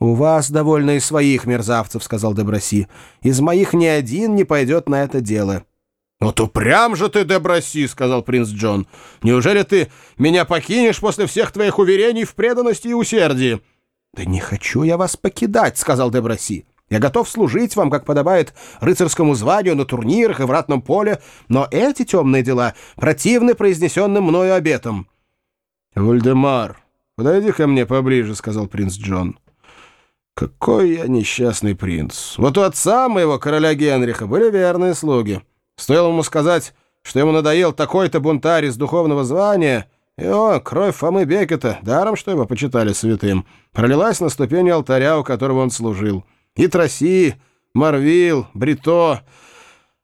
«У вас довольно и своих мерзавцев», — сказал Деброси. «Из моих ни один не пойдет на это дело». «Ну то прям же ты, Деброси», — сказал принц Джон. «Неужели ты меня покинешь после всех твоих уверений в преданности и усердии?» «Да не хочу я вас покидать», — сказал Деброси. «Я готов служить вам, как подобает рыцарскому званию на турнирах и в ратном поле, но эти темные дела противны произнесенным мною обетам». «Вальдемар, подойди ко мне поближе», — сказал принц Джон. «Какой я несчастный принц! Вот у отца моего, короля Генриха, были верные слуги». Стоило ему сказать, что ему надоел такой-то бунтарь из духовного звания, и, о, кровь Фомы Бекета, даром, что его почитали святым, пролилась на ступени алтаря, у которого он служил. И Троси, Марвил, Брито,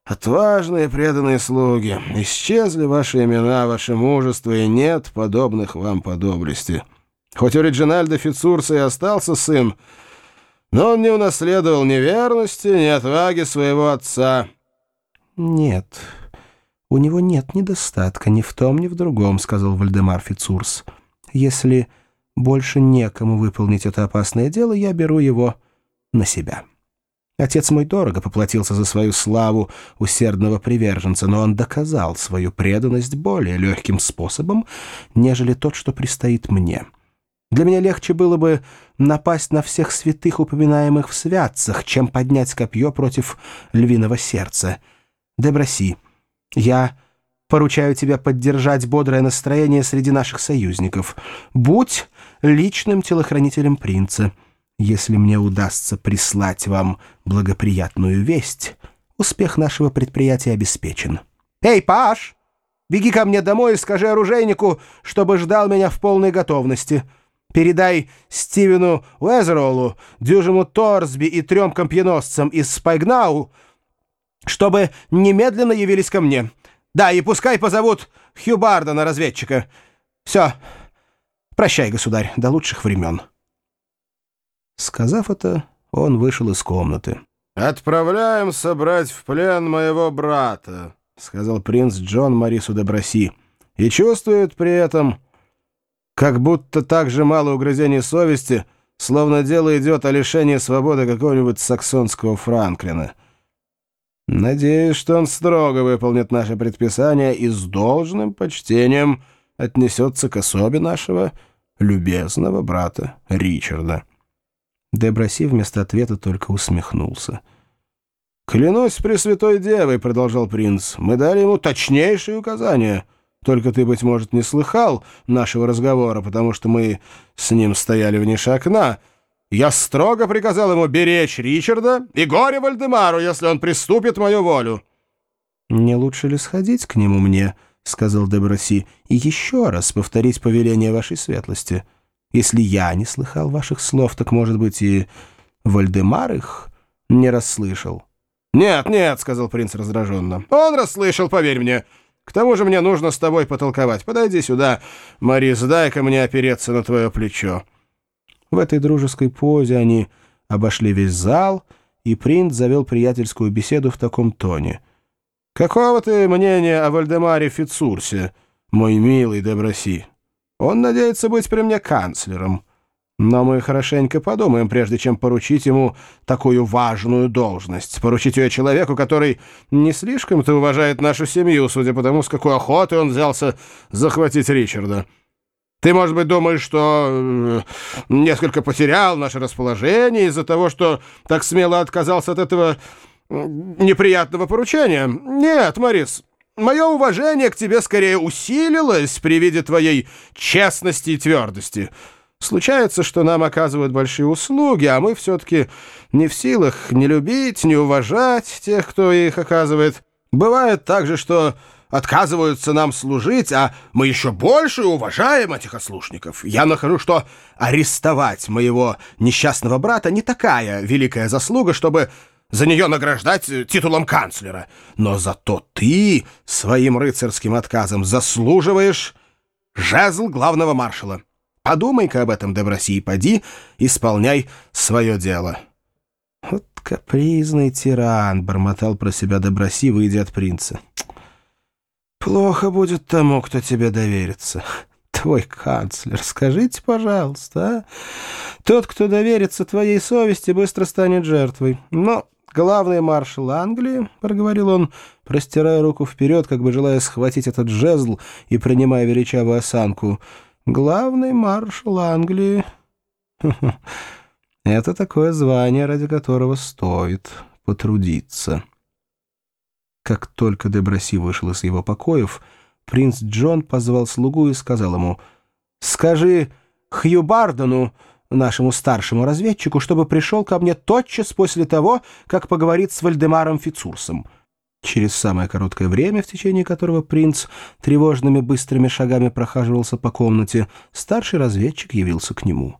отважные преданные слуги, исчезли ваши имена, ваше мужество, и нет подобных вам по доблести. Хоть у Реджинальда Фицурса и остался сын, но он не унаследовал ни верности, ни отваги своего отца». «Нет, у него нет недостатка ни в том, ни в другом», — сказал Вальдемар Фицурс. «Если больше некому выполнить это опасное дело, я беру его на себя». Отец мой дорого поплатился за свою славу усердного приверженца, но он доказал свою преданность более легким способом, нежели тот, что предстоит мне. Для меня легче было бы напасть на всех святых, упоминаемых в святцах, чем поднять копье против львиного сердца». Деброси, я поручаю тебе поддержать бодрое настроение среди наших союзников. Будь личным телохранителем принца. Если мне удастся прислать вам благоприятную весть, успех нашего предприятия обеспечен. Эй, Паш, беги ко мне домой и скажи оружейнику, чтобы ждал меня в полной готовности. Передай Стивену Уэзеролу, дюжему Торсби и трем компьеносцам из Спайгнау, чтобы немедленно явились ко мне. Да, и пускай позовут Хьюбарда на разведчика. Все. Прощай, государь, до лучших времен». Сказав это, он вышел из комнаты. «Отправляем собрать в плен моего брата», — сказал принц Джон Марису де Броси, «и чувствует при этом, как будто так же мало угрызений совести, словно дело идет о лишении свободы какого-нибудь саксонского Франклина». Надеюсь, что он строго выполнит наше предписание и с должным почтением отнесется к особе нашего любезного брата Ричарда». Деброси вместо ответа только усмехнулся. «Клянусь Пресвятой Девой», — продолжал принц, — «мы дали ему точнейшие указания. Только ты, быть может, не слыхал нашего разговора, потому что мы с ним стояли в нише окна». Я строго приказал ему беречь Ричарда и горе Вальдемару, если он приступит мою волю». «Не лучше ли сходить к нему мне?» — сказал Деброси, — «и еще раз повторить повеление вашей светлости. Если я не слыхал ваших слов, так, может быть, и Вальдемар их не расслышал». «Нет, нет», — сказал принц раздраженно, — «он расслышал, поверь мне. К тому же мне нужно с тобой потолковать. Подойди сюда, Марис, дай-ка мне опереться на твое плечо». В этой дружеской позе они обошли весь зал, и принц завел приятельскую беседу в таком тоне. «Какого ты мнения о Вальдемаре Фицурсе, мой милый Деброси? Он надеется быть при мне канцлером. Но мы хорошенько подумаем, прежде чем поручить ему такую важную должность. Поручить ее человеку, который не слишком-то уважает нашу семью, судя по тому, с какой охотой он взялся захватить Ричарда». Ты, может быть, думаешь, что э, несколько потерял наше расположение из-за того, что так смело отказался от этого неприятного поручения? Нет, Морис, мое уважение к тебе скорее усилилось при виде твоей честности и твердости. Случается, что нам оказывают большие услуги, а мы все-таки не в силах не любить, не уважать тех, кто их оказывает. Бывает также, что отказываются нам служить, а мы еще больше уважаем этих ослушников. Я нахожу, что арестовать моего несчастного брата не такая великая заслуга, чтобы за нее награждать титулом канцлера. Но зато ты своим рыцарским отказом заслуживаешь жезл главного маршала. Подумай-ка об этом, Деброси, и поди, исполняй свое дело». «Вот капризный тиран», — бормотал про себя Деброси, выйдя от принца. Плохо будет тому, кто тебе доверится. твой канцлер, скажите, пожалуйста, а? Тот, кто доверится твоей совести, быстро станет жертвой. Но главный маршал Англии, — проговорил он, простирая руку вперед, как бы желая схватить этот жезл и принимая величавую осанку, — главный маршал Англии... Это такое звание, ради которого стоит потрудиться. Как только Деброси вышел из его покоев, принц Джон позвал слугу и сказал ему, «Скажи Хью Бардену, нашему старшему разведчику, чтобы пришел ко мне тотчас после того, как поговорит с Вальдемаром Фицурсом». Через самое короткое время, в течение которого принц тревожными быстрыми шагами прохаживался по комнате, старший разведчик явился к нему.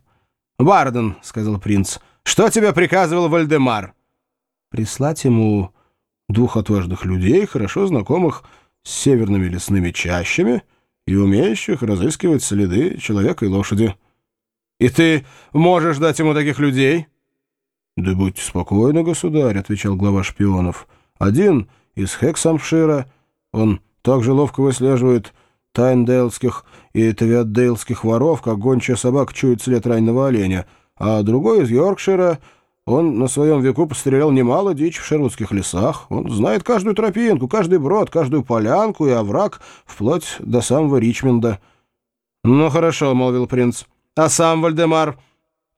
«Барден», — сказал принц, — «что тебе приказывал Вальдемар?» «Прислать ему двух отважных людей, хорошо знакомых с северными лесными чащами и умеющих разыскивать следы человека и лошади. «И ты можешь дать ему таких людей?» «Да будьте спокойны, государь», — отвечал глава шпионов. «Один из Хексамшира, он также ловко выслеживает тайндейлских и тавиатдейлских воров, как гончая собака чует след раненого оленя, а другой из Йоркшира — он на своем веку пострелял немало дичь в шервудских лесах. Он знает каждую тропинку, каждый брод, каждую полянку и овраг, вплоть до самого Ричмонда. — Ну, хорошо, — молвил принц. — А сам Вальдемар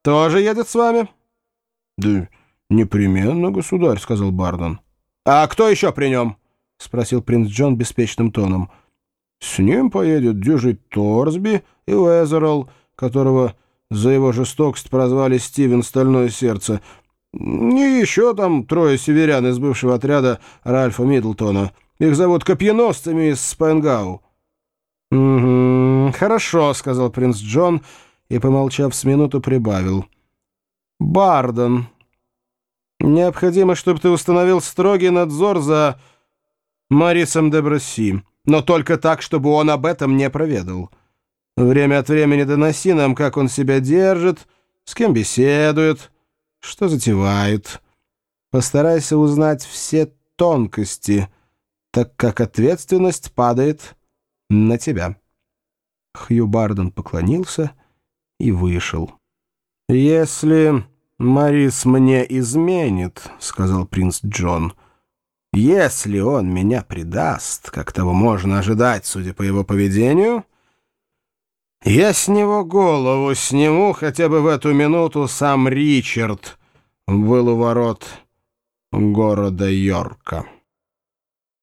тоже едет с вами? — Да непременно, государь, — сказал Бардон. — А кто еще при нем? — спросил принц Джон беспечным тоном. — С ним поедет дюжий Торсби и Уэзерл, которого за его жестокость прозвали Стивен Стальное Сердце — и еще там трое северян из бывшего отряда Ральфа Миддлтона. Их зовут копьеносцами из Спайнгау. «Угу, хорошо», — сказал принц Джон и, помолчав с минуту, прибавил. «Бардон, необходимо, чтобы ты установил строгий надзор за Марисом де Бросси, но только так, чтобы он об этом не проведал. Время от времени доноси нам, как он себя держит, с кем беседует» что затевают. Постарайся узнать все тонкости, так как ответственность падает на тебя». Хью Барден поклонился и вышел. «Если Марис мне изменит, — сказал принц Джон, — если он меня предаст, как того можно ожидать, судя по его поведению, я с него голову сниму, хотя бы в эту минуту сам Ричард был у ворот города Йорка.